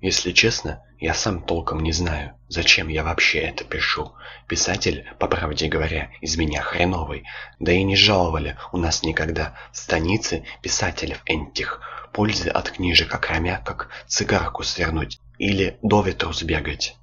Если честно, я сам толком не знаю, зачем я вообще это пишу. Писатель, по правде говоря, из меня хреновый. Да и не жаловали у нас никогда в станице писателей энтих. Пользы от книжек окромя, как цигарку свернуть или до ветру сбегать.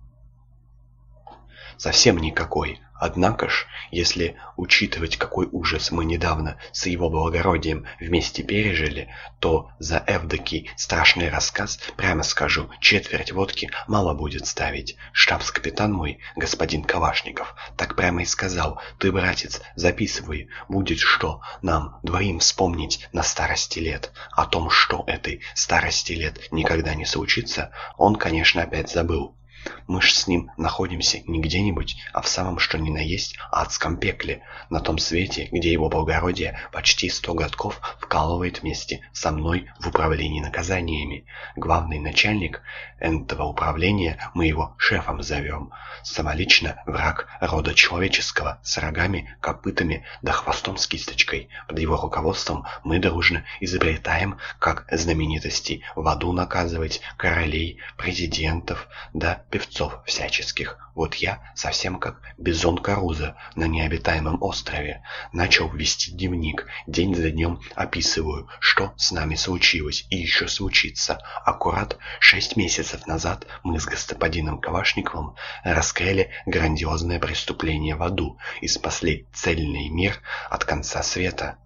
Совсем никакой. Однако ж, если учитывать, какой ужас мы недавно с его благородием вместе пережили, то за Эвдокий страшный рассказ, прямо скажу, четверть водки мало будет ставить. Штабс-капитан мой, господин Калашников, так прямо и сказал, ты, братец, записывай, будет что нам двоим вспомнить на старости лет. О том, что этой старости лет никогда не случится, он, конечно, опять забыл. Мы ж с ним находимся не где-нибудь, а в самом что ни на есть адском пекле, на том свете, где его благородие почти сто годков вкалывает вместе со мной в управлении наказаниями. Главный начальник этого управления мы его шефом зовем. Самолично враг рода человеческого с рогами, копытами да хвостом с кисточкой. Под его руководством мы дружно изобретаем, как знаменитости в аду наказывать королей, президентов да певцов всяческих. Вот я, совсем как Бизон Каруза на необитаемом острове, начал вести дневник. День за днем описываю, что с нами случилось и еще случится. Аккурат шесть месяцев назад мы с господином Кавашниковым раскрыли грандиозное преступление в аду и спасли цельный мир от конца света.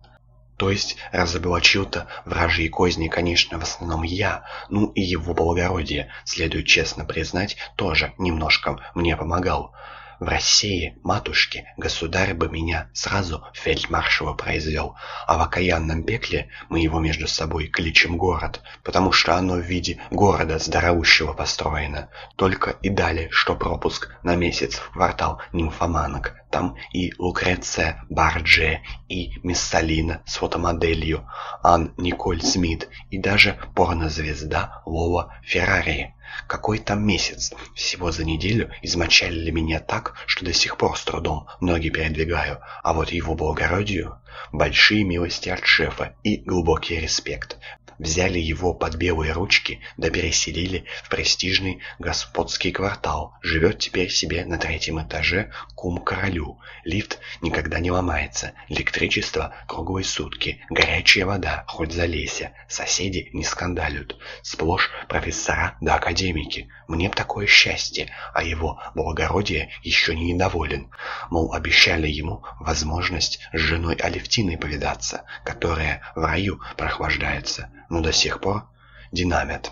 То есть разоблачил-то вражьи козни, конечно, в основном я, ну и его благородие, следует честно признать, тоже немножко мне помогал. В России, матушке, государь бы меня сразу фельдмаршала произвел, а в окаянном пекле мы его между собой кличем город, потому что оно в виде города здоровущего построено. Только и дали, что пропуск на месяц в квартал нимфоманок. Там и Лукреция Бардже, и Миссалина с фотомоделью, Ан Николь Смит, и даже порнозвезда Лола Феррари. Какой там месяц? Всего за неделю измочалили меня так, что до сих пор с трудом ноги передвигаю, а вот его благородию большие милости от шефа и глубокий респект. Взяли его под белые ручки, да переселили в престижный господский квартал. Живет теперь себе на третьем этаже кум королю. Лифт никогда не ломается, электричество круглые сутки, горячая вода, хоть залейся. Соседи не скандалят. Сплошь профессора да академики. Мне б такое счастье, а его благородие еще не недоволен. Мол, обещали ему возможность с женой Алевтиной повидаться, которая в раю прохлаждается но до сих пор динамит.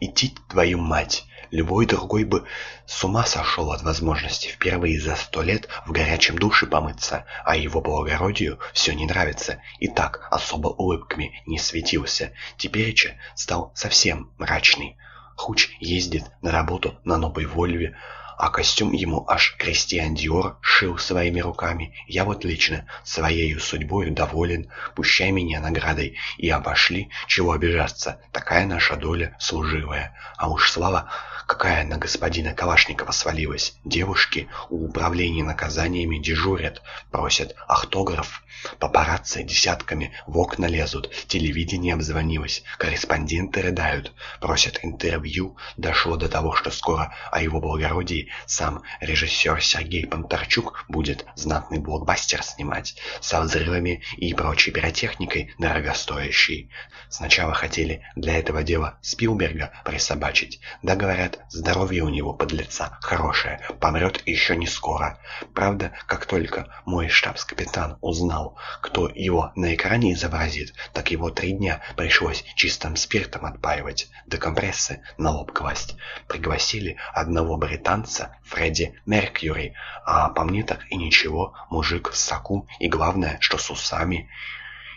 Идти твою мать! Любой другой бы с ума сошел от возможности впервые за сто лет в горячем душе помыться, а его благородию все не нравится, и так особо улыбками не светился. Теперь стал совсем мрачный. Хуч ездит на работу на новой Вольве, а костюм ему аж Кристиан Диор шил своими руками. Я вот лично своей судьбой доволен, пущай меня наградой, и обошли, чего обижаться, такая наша доля служивая. А уж слава, какая на господина Калашникова свалилась. Девушки у управления наказаниями дежурят, просят автограф, папарацци десятками в окна лезут, телевидение обзвонилось, корреспонденты рыдают, просят интервью, дошло до того, что скоро о его благородии сам режиссер Сергей Понтарчук будет знатный блокбастер снимать со взрывами и прочей пиротехникой дорогостоящей. Сначала хотели для этого дела Спилберга присобачить, да говорят, здоровье у него под лица хорошее, помрет еще не скоро. Правда, как только мой штабс-капитан узнал, кто его на экране изобразит, так его три дня пришлось чистым спиртом отпаивать, да компрессы на лоб класть. Пригласили одного британца, Фредди Меркьюри, а по мне так и ничего, мужик в соку, и главное, что с усами.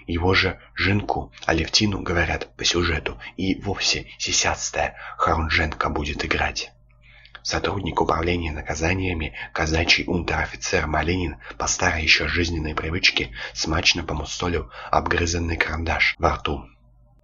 Его же Жинку, Алевтину, говорят, по сюжету, и вовсе сисястая Харунженко будет играть. Сотрудник управления наказаниями, казачий унтер-офицер Малинин по старой еще жизненной привычке смачно помустолил обгрызанный карандаш во рту.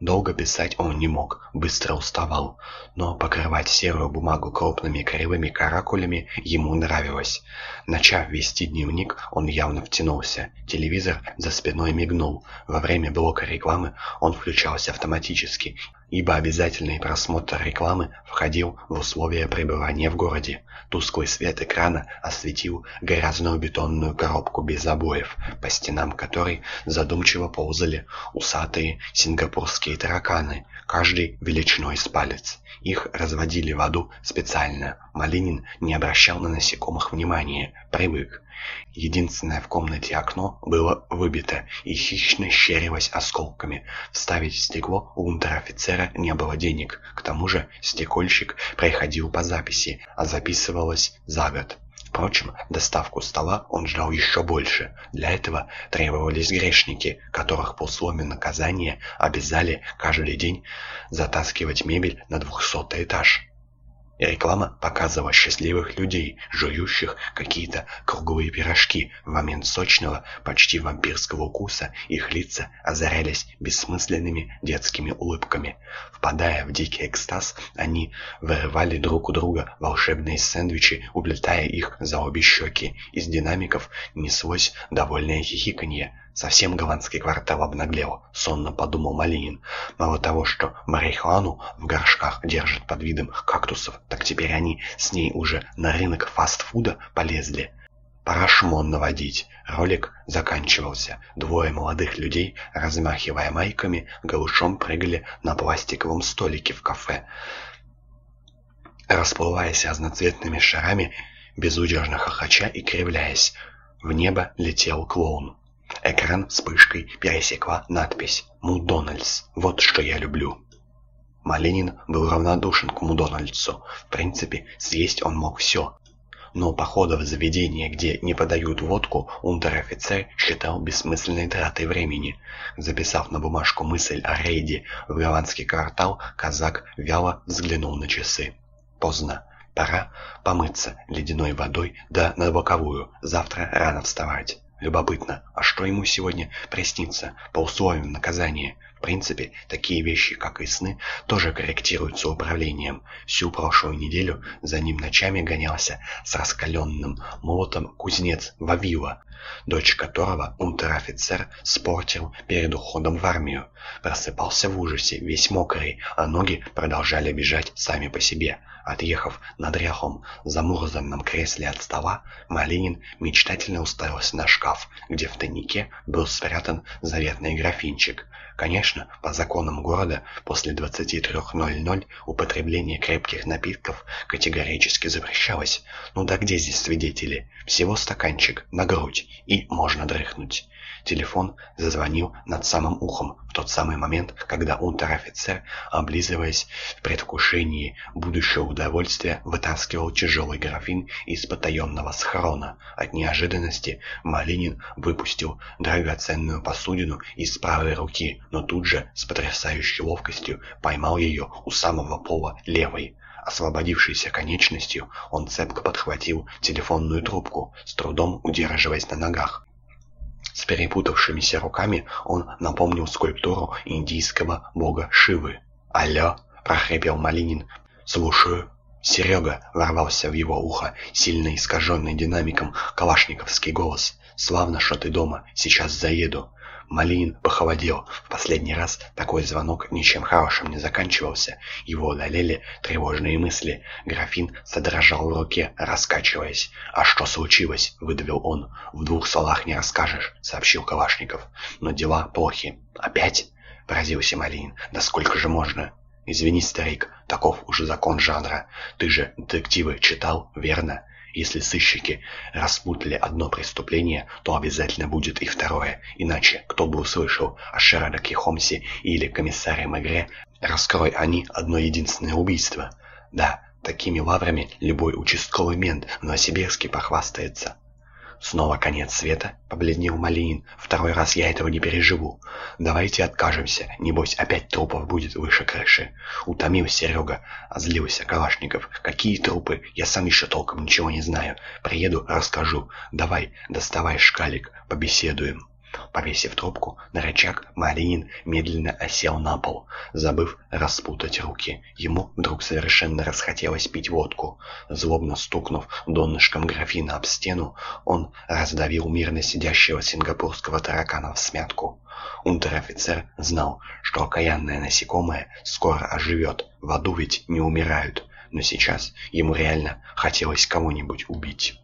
Долго писать он не мог, быстро уставал, но покрывать серую бумагу крупными кривыми каракулями ему нравилось. Начав вести дневник, он явно втянулся. Телевизор за спиной мигнул. Во время блока рекламы он включался автоматически, ибо обязательный просмотр рекламы входил в условия пребывания в городе. Тусклый свет экрана осветил грязную бетонную коробку без обоев, по стенам которой задумчиво ползали усатые сингапурские тараканы, каждый величиной с палец. Их разводили в аду специально. Малинин не обращал на насекомых внимания, привык. Единственное в комнате окно было выбито и хищно щерилось осколками. Вставить стекло у унтер-офицера не было денег. К тому же стекольщик проходил по записи, а записывалось за год. Впрочем, доставку стола он ждал еще больше. Для этого требовались грешники, которых по условию наказания обязали каждый день затаскивать мебель на двухсотый этаж. И реклама показывала счастливых людей, жующих какие-то круглые пирожки. В момент сочного, почти вампирского укуса их лица озарялись бессмысленными детскими улыбками. Впадая в дикий экстаз, они вырывали друг у друга волшебные сэндвичи, уплетая их за обе щеки. Из динамиков неслось довольное хихиканье. Совсем голландский квартал обнаглел, сонно подумал Малинин. Мало того, что марихуану в горшках держат под видом кактусов, так теперь они с ней уже на рынок фастфуда полезли. Пора шмон наводить. Ролик заканчивался. Двое молодых людей, размахивая майками, голышом прыгали на пластиковом столике в кафе. Расплываясь разноцветными шарами, безудержно хохоча и кривляясь, в небо летел клоун. Экран вспышкой пересекла надпись «Мудональдс. Вот что я люблю». Малинин был равнодушен к Мудональдсу. В принципе, съесть он мог все. Но похода в заведение, где не подают водку, унтер-офицер считал бессмысленной тратой времени. Записав на бумажку мысль о рейде в голландский квартал, казак вяло взглянул на часы. Поздно. Пора помыться ледяной водой, да на боковую. Завтра рано вставать. Любопытно, а что ему сегодня приснится по условиям наказания? В принципе, такие вещи, как и сны, тоже корректируются управлением. Всю прошлую неделю за ним ночами гонялся с раскаленным молотом кузнец Вавила, дочь которого унтер-офицер спортил перед уходом в армию. Просыпался в ужасе, весь мокрый, а ноги продолжали бежать сами по себе. Отъехав на дряхлом, замурзанном кресле от стола, Малинин мечтательно уставился на шкаф, где в тайнике был спрятан заветный графинчик. Конечно, по законам города после 23.00 употребление крепких напитков категорически запрещалось. Ну да где здесь свидетели? Всего стаканчик на грудь, и можно дрыхнуть. Телефон зазвонил над самым ухом в тот самый момент, когда унтер-офицер, облизываясь в предвкушении будущего удовольствия, вытаскивал тяжелый графин из потаенного схрона. От неожиданности Малинин выпустил драгоценную посудину из правой руки, но тут же с потрясающей ловкостью поймал ее у самого пола левой. Освободившейся конечностью, он цепко подхватил телефонную трубку, с трудом удерживаясь на ногах. С перепутавшимися руками он напомнил скульптуру индийского бога Шивы. «Алло!» — прохрипел Малинин. «Слушаю». Серега ворвался в его ухо, сильно искаженный динамиком калашниковский голос. «Славно, что ты дома. Сейчас заеду». Малинин похолодел. В последний раз такой звонок ничем хорошим не заканчивался. Его одолели тревожные мысли. Графин задрожал в руке, раскачиваясь. «А что случилось?» — выдавил он. «В двух словах не расскажешь», — сообщил Калашников. «Но дела плохи». «Опять?» — поразился Малинин. «Да сколько же можно?» «Извини, старик, таков уже закон жанра. Ты же детективы читал, верно?» Если сыщики распутали одно преступление, то обязательно будет и второе. Иначе кто бы услышал о Шерлоке Холмсе или комиссаре Мегре, раскрой они одно единственное убийство. Да, такими лаврами любой участковый мент в Новосибирске похвастается. Снова конец света, побледнел Малинин. Второй раз я этого не переживу. Давайте откажемся, небось опять трупов будет выше крыши. Утомил Серега, озлился Калашников. Какие трупы? Я сам еще толком ничего не знаю. Приеду, расскажу. Давай, доставай шкалик, побеседуем. Повесив трубку на рычаг, Малинин медленно осел на пол, забыв распутать руки. Ему вдруг совершенно расхотелось пить водку. Злобно стукнув донышком графина об стену, он раздавил мирно сидящего сингапурского таракана в смятку. Унтер-офицер знал, что окаянное насекомое скоро оживет, в аду ведь не умирают, но сейчас ему реально хотелось кого-нибудь убить.